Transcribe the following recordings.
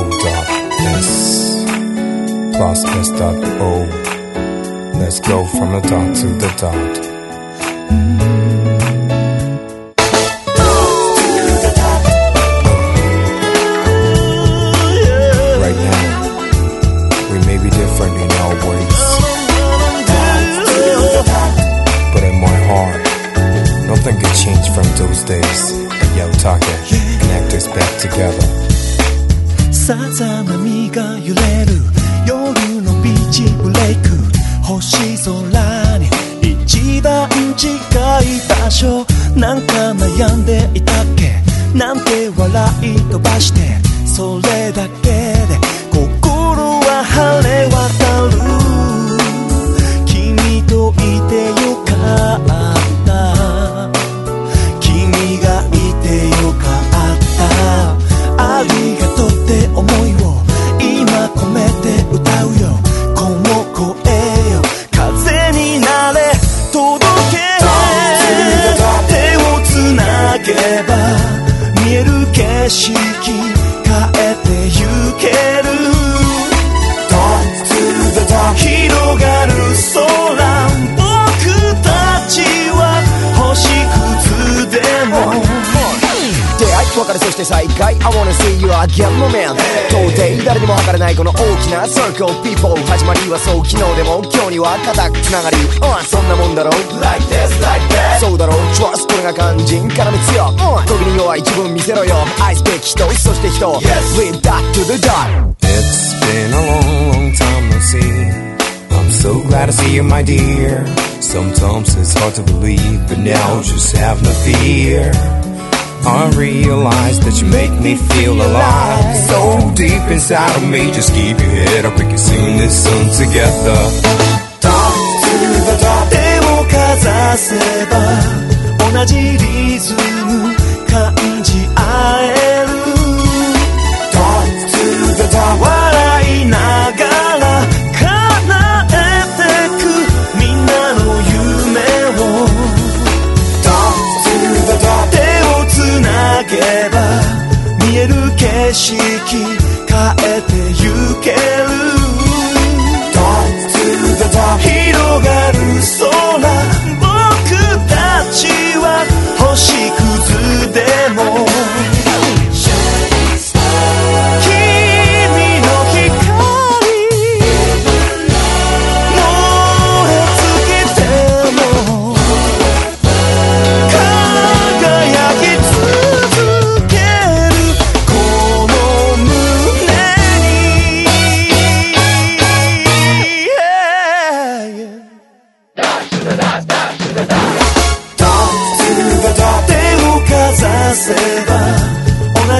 O.S. Plus S dot O. Let's go from the dot to the dot. さざ波が揺れる。夜のビーチブレイク。星空に一番近い場所。なんか悩んでいたっけ？なんて笑い飛ばして。それだけ。起別れそして再会 I wanna see you again の面到底誰にも測れないこの大きな circle people 始まりはそう昨日でも今日には固くつながり、うん、そんなもんだろ Like this like that そうだろ Trust これが肝心からみ強うん時に弱い自分見せろよ愛すべき人そして人 With that to the dot It's been a long, long time no see. I'm so glad to see you, my dear. Sometimes it's hard to believe, but now just have no fear. I realize that you make me feel alive. So deep inside of me, just keep your head up. We can sing this song together. 手をかざせば同じリズム る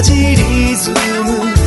手をかざせば同じリズム